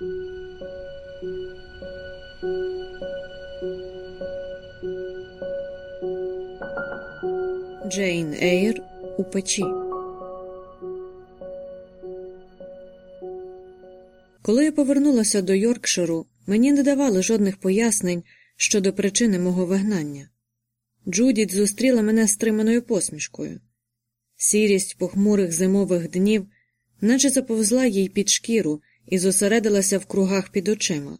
Джейн Ейр у печі. Коли я повернулася до Йоркширу, мені не давали жодних пояснень щодо причини мого вигнання. Джудіт зустріла мене стриманою посмішкою. Сірість похмурих зимових днів, наче заповзла їй під шкіру і зосередилася в кругах під очима.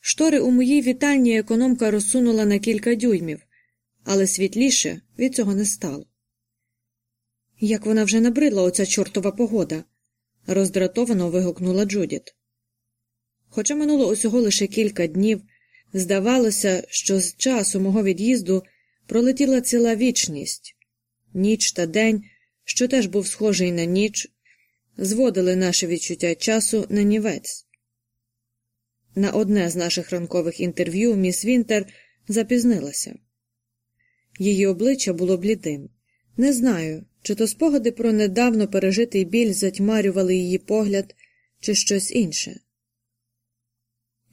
Штори у моїй вітальні економка розсунула на кілька дюймів, але світліше від цього не стало. Як вона вже набридла оця чортова погода, роздратовано вигукнула Джудіт. Хоча минуло усього лише кілька днів, здавалося, що з часу мого від'їзду пролетіла ціла вічність. Ніч та день, що теж був схожий на ніч, зводили наше відчуття часу на нівець. На одне з наших ранкових інтерв'ю міс Вінтер запізнилася. Її обличчя було блідим. Не знаю, чи то спогади про недавно пережитий біль затьмарювали її погляд, чи щось інше.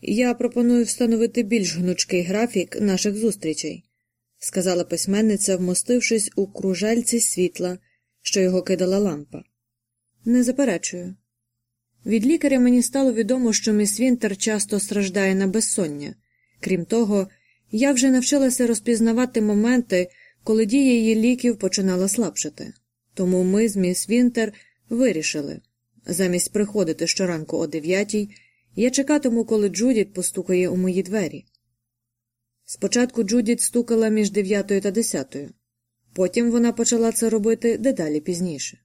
Я пропоную встановити більш гнучкий графік наших зустрічей, сказала письменниця, вмостившись у кружальці світла, що його кидала лампа. Не заперечую. Від лікаря мені стало відомо, що міс Вінтер часто страждає на безсоння. Крім того, я вже навчилася розпізнавати моменти, коли дія її ліків починала слабшати. Тому ми з міс Вінтер вирішили замість приходити щоранку о дев'ятій, я чекатиму, коли Джудіт постукає у мої двері. Спочатку Джудіт стукала між дев'ятою та десятою, потім вона почала це робити дедалі пізніше.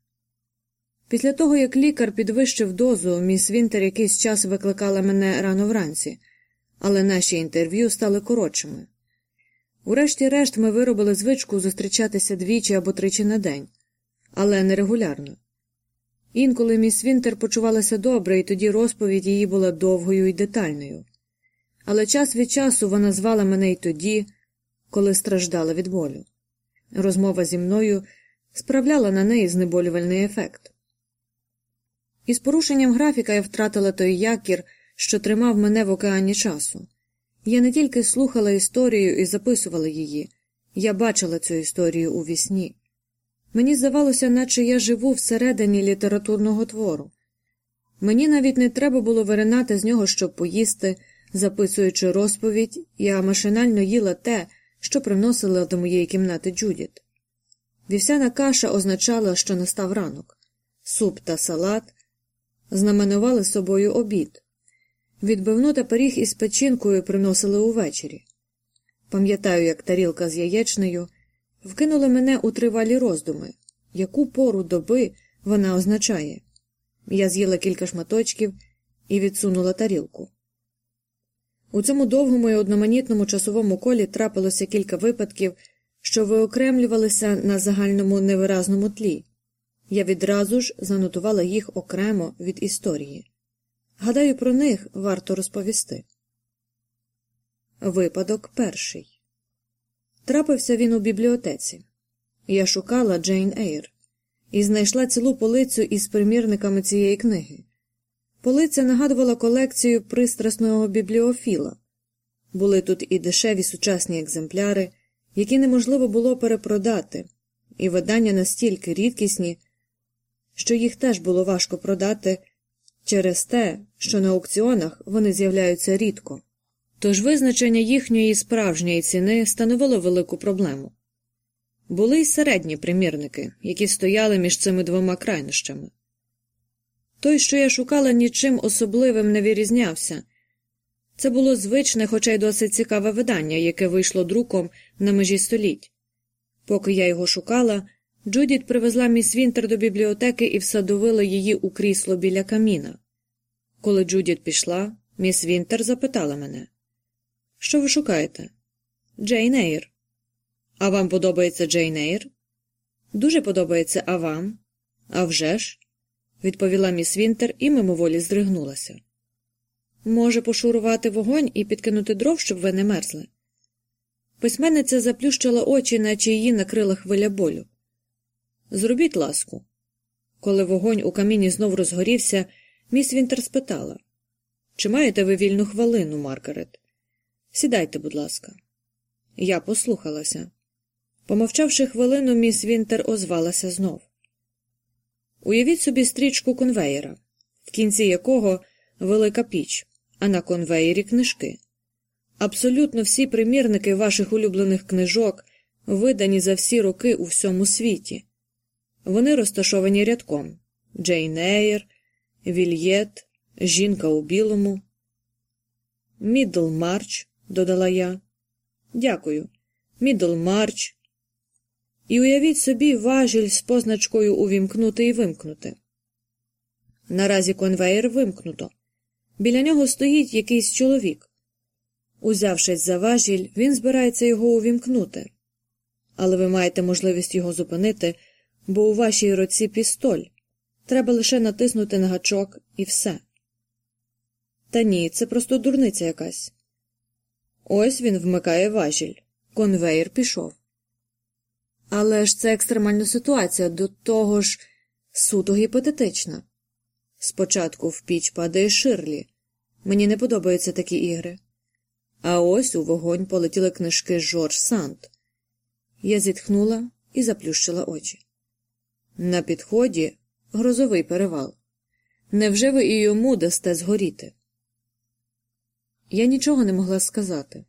Після того, як лікар підвищив дозу, міс Вінтер якийсь час викликала мене рано вранці, але наші інтерв'ю стали коротшими. Урешті-решт ми виробили звичку зустрічатися двічі або тричі на день, але нерегулярно. Інколи міс Вінтер почувалася добре, і тоді розповідь її була довгою і детальною. Але час від часу вона звала мене й тоді, коли страждала від болю. Розмова зі мною справляла на неї знеболювальний ефект. Із порушенням графіка я втратила той якір, що тримав мене в океані часу. Я не тільки слухала історію і записувала її, я бачила цю історію у вісні. Мені здавалося, наче я живу всередині літературного твору. Мені навіть не треба було виринати з нього, щоб поїсти, записуючи розповідь, я машинально їла те, що приносила до моєї кімнати Джудіт. Вівсяна каша означала, що настав ранок, суп та салат знаменували собою обід. Відбивну та пиріг із печінкою приносили увечері. Пам'ятаю, як тарілка з яєчнею вкинула мене у тривалі роздуми, яку пору доби вона означає. Я з'їла кілька шматочків і відсунула тарілку. У цьому довгому і одноманітному часовому колі трапилося кілька випадків, що виокремлювалися на загальному невиразному тлі. Я відразу ж занотувала їх окремо від історії. Гадаю, про них варто розповісти. Випадок перший трапився він у бібліотеці. Я шукала Джейн Ейр і знайшла цілу полицю із примірниками цієї книги. Полиця нагадувала колекцію пристрасного бібліофіла. Були тут і дешеві сучасні екземпляри, які неможливо було перепродати, і видання настільки рідкісні, що їх теж було важко продати через те, що на аукціонах вони з'являються рідко. Тож визначення їхньої справжньої ціни становило велику проблему. Були й середні примірники, які стояли між цими двома крайнощами. Той, що я шукала, нічим особливим не вирізнявся. Це було звичне, хоча й досить цікаве видання, яке вийшло друком на межі століть. Поки я його шукала, Джудіт привезла міс Вінтер до бібліотеки і всадовила її у крісло біля каміна. Коли Джудіт пішла, міс Вінтер запитала мене Що ви шукаєте? Джейн Ейр. А вам подобається Джейн Ейр? Дуже подобається, а вам? «А вже ж», – відповіла міс Вінтер і мимоволі здригнулася. Може, пошурувати вогонь і підкинути дров, щоб ви не мерзли. Письменниця заплющила очі, наче її накрила хвиля болю. Зробіть ласку. Коли вогонь у каміні знов розгорівся, міс Вінтер спитала Чи маєте ви вільну хвилину, Маргарет? Сідайте, будь ласка. Я послухалася. Помовчавши хвилину, міс Вінтер озвалася знов. Уявіть собі стрічку конвеєра, в кінці якого велика піч, а на конвеєрі книжки. Абсолютно всі примірники ваших улюблених книжок видані за всі роки у всьому світі. Вони розташовані рядком Джейн Ейр, Вільєт, Жінка у білому. Міддлмарч, додала я. Дякую. Міддлмарч. І уявіть собі важіль з позначкою увімкнути і вимкнути. Наразі конвеєр вимкнуто. Біля нього стоїть якийсь чоловік. Узявшись за важіль, він збирається його увімкнути. Але ви маєте можливість його зупинити, бо у вашій руці пістоль. Треба лише натиснути на гачок і все. Та ні, це просто дурниця якась. Ось він вмикає важіль. Конвейер пішов. Але ж це екстремальна ситуація, до того ж суто гіпотетична. Спочатку в піч падає Ширлі. Мені не подобаються такі ігри. А ось у вогонь полетіли книжки Жорж Санд. Я зітхнула і заплющила очі. На підході грозовий перевал. Невже ви і йому дасте згоріти? Я нічого не могла сказати,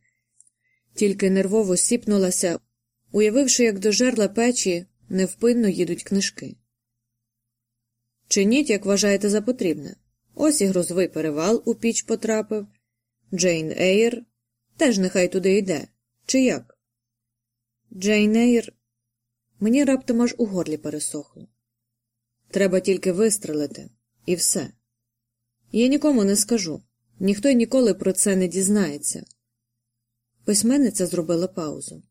тільки нервово сіпнулася, уявивши, як до жерла печі невпинно їдуть книжки. Чиніть, як вважаєте за потрібне. Ось і грозовий перевал у піч потрапив. Джейн Ейр теж нехай туди йде. Чи як? Джейн Ейр. Мені раптом аж у горлі пересохло. Треба тільки вистрелити, і все. Я нікому не скажу, ніхто й ніколи про це не дізнається. Письменниця зробила паузу.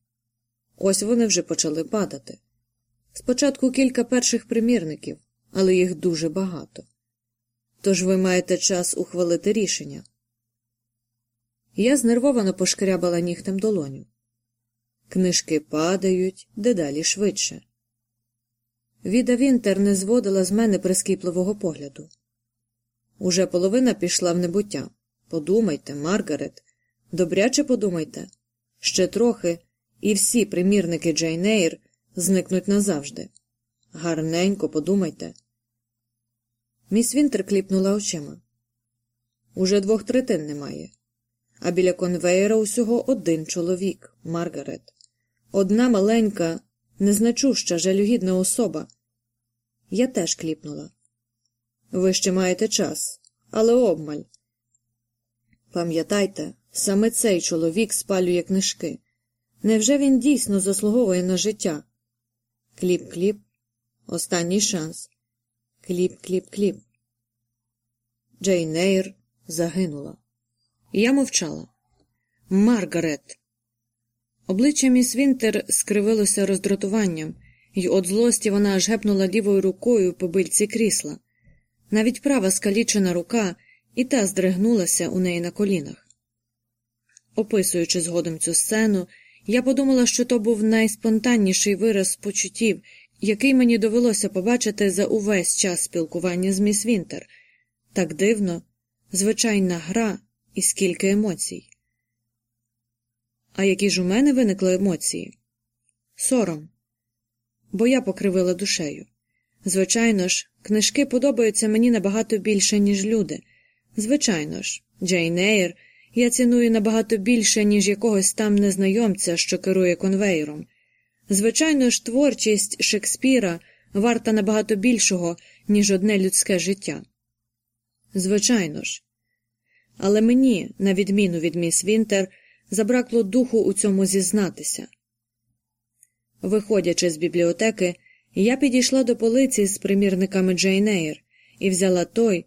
Ось вони вже почали падати. Спочатку кілька перших примірників, але їх дуже багато. Тож ви маєте час ухвалити рішення. Я знервовано пошкрябала нігтем долоню. Книжки падають дедалі швидше. Віда Вінтер не зводила з мене прискіпливого погляду. Уже половина пішла в небуття. Подумайте, Маргарет, добряче подумайте. Ще трохи, і всі примірники Джейн Ейр зникнуть назавжди. Гарненько подумайте. Міс Вінтер кліпнула очима. Уже двох третин немає. А біля конвеєра усього один чоловік, Маргарет. Одна маленька, незначуща, жалюгідна особа. Я теж кліпнула. Ви ще маєте час, але обмаль. Пам'ятайте, саме цей чоловік спалює книжки. Невже він дійсно заслуговує на життя? Кліп, кліп, останній шанс. Кліп, кліп, кліп. Джейн Ейр загинула. Я мовчала. Маргарет. Обличчя міс Вінтер скривилося роздратуванням, і от злості вона аж гепнула лівою рукою по бильці крісла. Навіть права скалічена рука, і та здригнулася у неї на колінах. Описуючи згодом цю сцену, я подумала, що то був найспонтанніший вираз почуттів, який мені довелося побачити за увесь час спілкування з міс Вінтер. Так дивно, звичайна гра і скільки емоцій. А які ж у мене виникли емоції? Сором. Бо я покривила душею. Звичайно ж, книжки подобаються мені набагато більше, ніж люди. Звичайно ж, Джейн Ейр я ціную набагато більше, ніж якогось там незнайомця, що керує конвейером. Звичайно ж, творчість Шекспіра варта набагато більшого, ніж одне людське життя. Звичайно ж. Але мені, на відміну від міс Вінтер, забракло духу у цьому зізнатися. Виходячи з бібліотеки, я підійшла до полиці з примірниками Джейн Ейр і взяла той,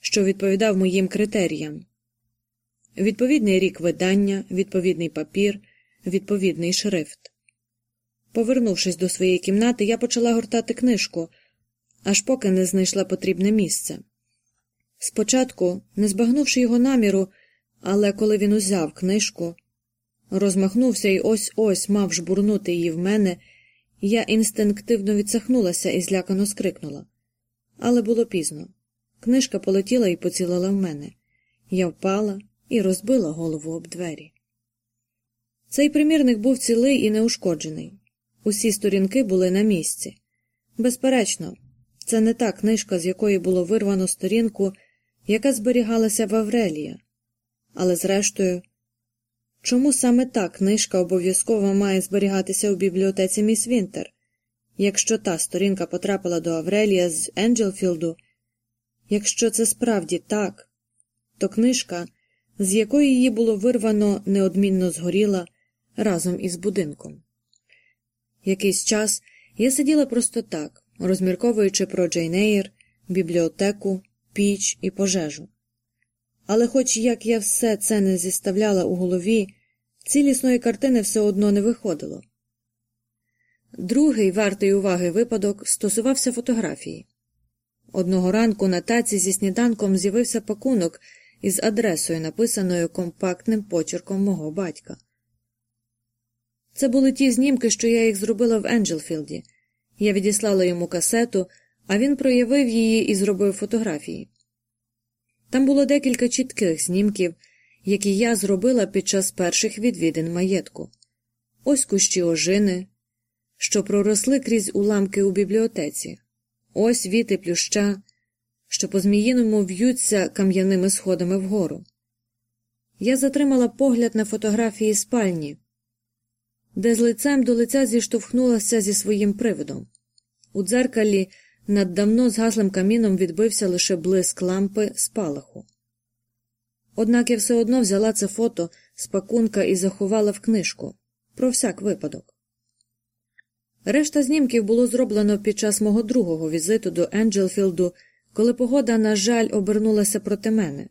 що відповідав моїм критеріям відповідний рік видання, відповідний папір, відповідний шрифт. Повернувшись до своєї кімнати, я почала гортати книжку, аж поки не знайшла потрібне місце. Спочатку, не збагнувши його наміру, але коли він узяв книжку, розмахнувся і ось ось мав жбурнути її в мене, я інстинктивно відсахнулася і злякано скрикнула. Але було пізно. Книжка полетіла і поцілила в мене. Я впала і розбила голову об двері. Цей примірник був цілий і неушкоджений. Усі сторінки були на місці. Безперечно, це не та книжка, з якої було вирвано сторінку, яка зберігалася в Аврелія. Але, зрештою, чому саме та книжка обов'язково має зберігатися у бібліотеці Міс Вінтер? Якщо та сторінка потрапила до Аврелія з Енджелфілду, якщо це справді так, то книжка, з якої її було вирвано, неодмінно згоріла разом із будинком. Якийсь час я сиділа просто так, розмірковуючи про Джейнейр, бібліотеку, піч і пожежу. Але, хоч як я все це не зіставляла у голові, цілісної картини все одно не виходило. Другий вартий уваги випадок стосувався фотографії. Одного ранку на таці зі сніданком з'явився пакунок із адресою, написаною компактним почерком мого батька. Це були ті знімки, що я їх зробила в Енджелфілді. Я відіслала йому касету, а він проявив її і зробив фотографії. Там було декілька чітких знімків, які я зробила під час перших відвідин маєтку. Ось кущі ожини, що проросли крізь уламки у бібліотеці, ось віти плюща, що по зміїному в'ються кам'яними сходами вгору. Я затримала погляд на фотографії спальні, де з лицем до лиця зіштовхнулася зі своїм привидом. У дзеркалі над давно згаслим каміном відбився лише блиск лампи спалаху. Однак я все одно взяла це фото з пакунка і заховала в книжку про всяк випадок. Решта знімків було зроблено під час мого другого візиту до Енджелфілду, коли погода, на жаль, обернулася проти мене.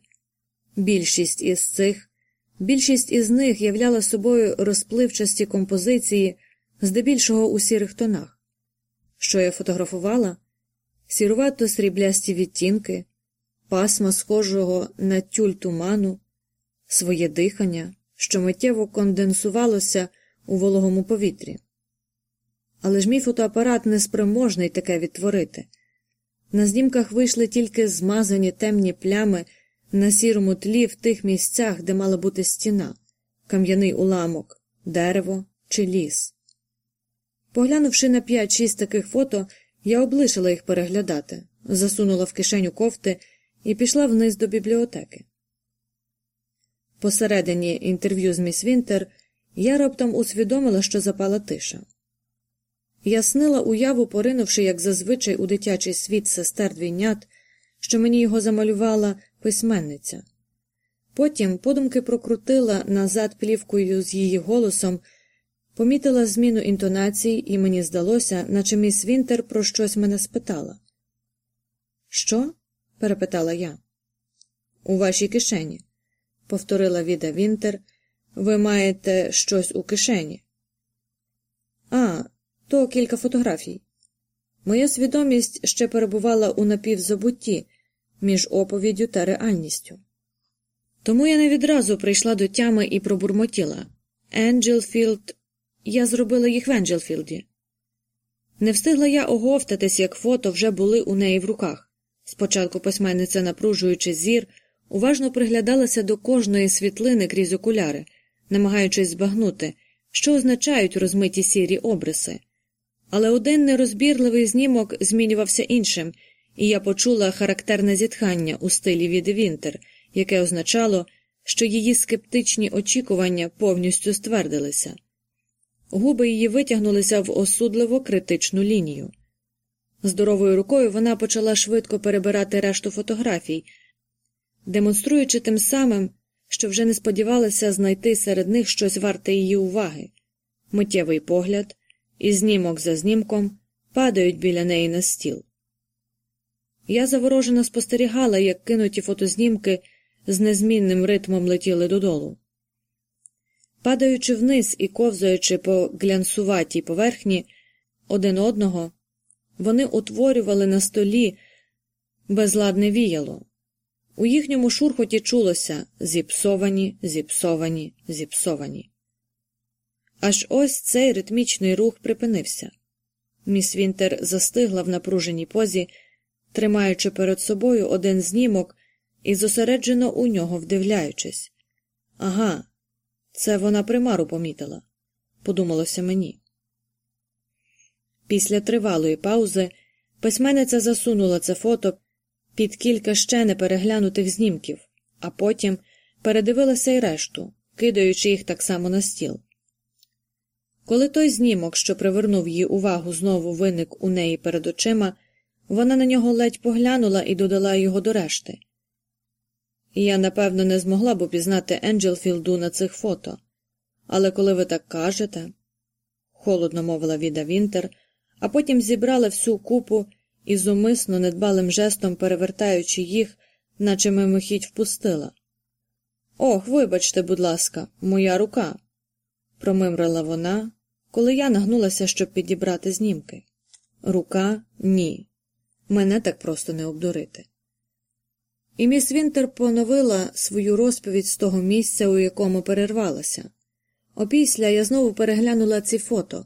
Більшість із цих, більшість із них являла собою розпливчасті композиції, здебільшого у сірих тонах. Що я фотографувала? Сірувато сріблясті відтінки, пасма схожого на тюль туману, своє дихання, що миттєво конденсувалося у вологому повітрі. Але ж мій фотоапарат неспроможний таке відтворити. На знімках вийшли тільки змазані темні плями на сірому тлі в тих місцях, де мала бути стіна, кам'яний уламок, дерево чи ліс. Поглянувши на п'ять-шість таких фото, я облишила їх переглядати, засунула в кишеню кофти і пішла вниз до бібліотеки. Посередині інтерв'ю з міс Вінтер я раптом усвідомила, що запала тиша. Я снила уяву, поринувши, як зазвичай у дитячий світ сестер двійнят, що мені його замалювала письменниця. Потім подумки прокрутила назад плівкою з її голосом, помітила зміну інтонацій, і мені здалося, наче міс Вінтер про щось мене спитала. Що? перепитала я. У вашій кишені, повторила Віда Вінтер. Ви маєте щось у кишені. А, то кілька фотографій. Моя свідомість ще перебувала у напівзабутті між оповіддю та реальністю. Тому я не відразу прийшла до тями і пробурмотіла Енджелфілд. Я зробила їх в Енджелфілді. Не встигла я оговтатись, як фото вже були у неї в руках. Спочатку письменниця, напружуючи зір, уважно приглядалася до кожної світлини крізь окуляри, намагаючись збагнути, що означають розмиті сірі обриси. Але один нерозбірливий знімок змінювався іншим, і я почула характерне зітхання у стилі Віди Вінтер, яке означало, що її скептичні очікування повністю ствердилися. Губи її витягнулися в осудливо критичну лінію. Здоровою рукою вона почала швидко перебирати решту фотографій, демонструючи тим самим, що вже не сподівалася знайти серед них щось варте її уваги. Миттєвий погляд і знімок за знімком падають біля неї на стіл. Я заворожено спостерігала, як кинуті фотознімки з незмінним ритмом летіли додолу. Падаючи вниз і ковзаючи по глянсуватій поверхні один одного, вони утворювали на столі безладне віяло. У їхньому шурхоті чулося зіпсовані, зіпсовані, зіпсовані. Аж ось цей ритмічний рух припинився. Міс Вінтер застигла в напруженій позі, тримаючи перед собою один знімок, і зосереджено у нього вдивляючись. Ага, це вона примару помітила, подумалося мені. Після тривалої паузи письменниця засунула це фото під кілька ще непереглянутих знімків, а потім передивилася й решту, кидаючи їх так само на стіл. Коли той знімок, що привернув її увагу, знову виник у неї перед очима, вона на нього ледь поглянула і додала його до решти. Я, напевно, не змогла б упізнати Енджелфілду на цих фото, але коли ви так кажете, холодно мовила Віда Вінтер, а потім зібрала всю купу і зумисно недбалим жестом перевертаючи їх, наче мимохідь впустила. Ох, вибачте, будь ласка, моя рука, промимрила вона, коли я нагнулася, щоб підібрати знімки. Рука ні. Мене так просто не обдурити. І міс Вінтер поновила свою розповідь з того місця, у якому перервалася. Опісля я знову переглянула ці фото.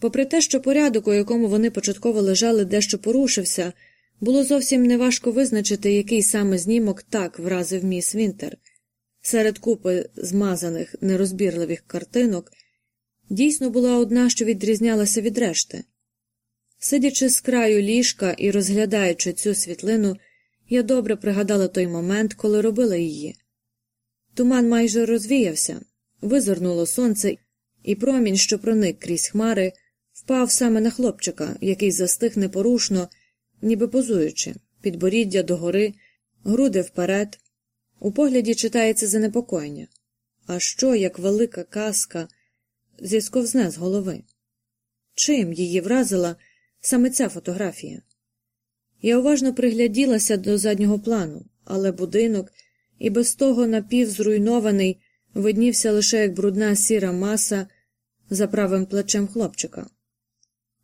Попри те, що порядок, у якому вони початково лежали, дещо порушився, було зовсім неважко визначити, який саме знімок так вразив міс Вінтер. Серед купи змазаних нерозбірливих картинок дійсно була одна, що відрізнялася від решти. Сидячи з краю ліжка і розглядаючи цю світлину, я добре пригадала той момент, коли робила її. Туман майже розвіявся, визирнуло сонце, і промінь, що проник крізь хмари, впав саме на хлопчика, який застиг непорушно, ніби позуючи, підборіддя догори, груди вперед. У погляді читається занепокоєння. А що, як велика казка, зісковзне з голови? Чим її вразила саме ця фотографія? Я уважно пригляділася до заднього плану, але будинок і без того напівзруйнований виднівся лише як брудна сіра маса за правим плечем хлопчика.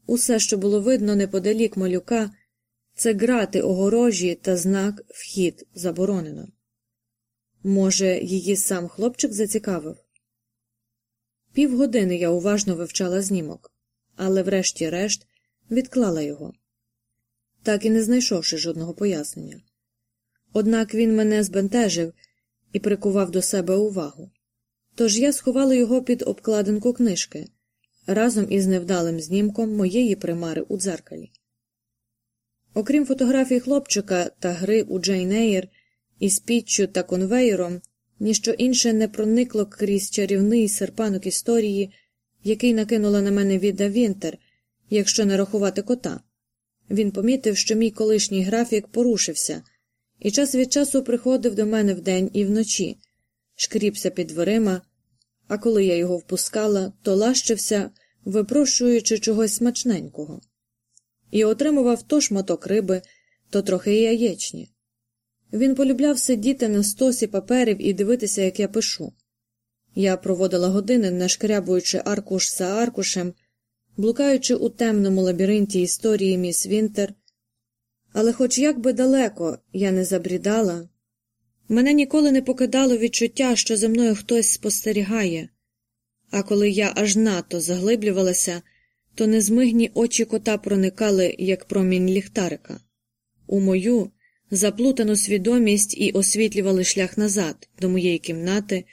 Усе, що було видно неподалік малюка, це грати огорожі та знак вхід заборонено. Може, її сам хлопчик зацікавив? Півгодини я уважно вивчала знімок, але врешті-решт відклала його так і не знайшовши жодного пояснення. Однак він мене збентежив і прикував до себе увагу. Тож я сховала його під обкладинку книжки разом із невдалим знімком моєї примари у дзеркалі. Окрім фотографій хлопчика та гри у Джейн Ейр із піччю та конвейером, ніщо інше не проникло крізь чарівний серпанок історії, який накинула на мене Віда Вінтер, якщо не рахувати кота. Він помітив, що мій колишній графік порушився, і час від часу приходив до мене вдень і вночі, шкріпся під дверима, а коли я його впускала, то лащився, випрошуючи чогось смачненького, і отримував то шматок риби, то трохи яєчні. Він полюбляв сидіти на стосі паперів і дивитися, як я пишу. Я проводила години, нашкрябуючи аркуш за аркушем блукаючи у темному лабіринті історії міс Вінтер, але, хоч як би далеко я не забрідала, мене ніколи не покидало відчуття, що за мною хтось спостерігає, а коли я аж надто заглиблювалася, то незмигні очі кота проникали, як промінь ліхтарика, у мою заплутану свідомість і освітлювали шлях назад, до моєї кімнати,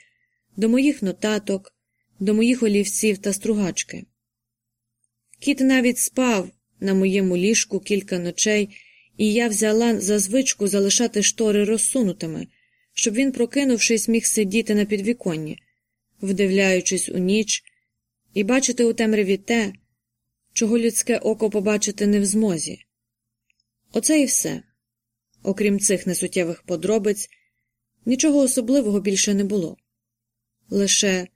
до моїх нотаток, до моїх олівців та стругачки. Кіт навіть спав на моєму ліжку кілька ночей, і я взяла за звичку залишати штори розсунутими, щоб він, прокинувшись, міг сидіти на підвіконні, вдивляючись у ніч, і бачити у темряві те, чого людське око побачити не в змозі. Оце і все. Окрім цих несуттєвих подробиць, нічого особливого більше не було лише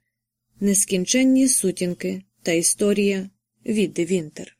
нескінченні сутінки та історія від Вінтер.